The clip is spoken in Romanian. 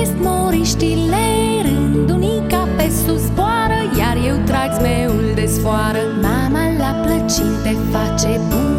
Pornesc moriștile rândunica pe sus zboară Iar eu trag zmeul de sfoară. Mama la plăcinte face bun.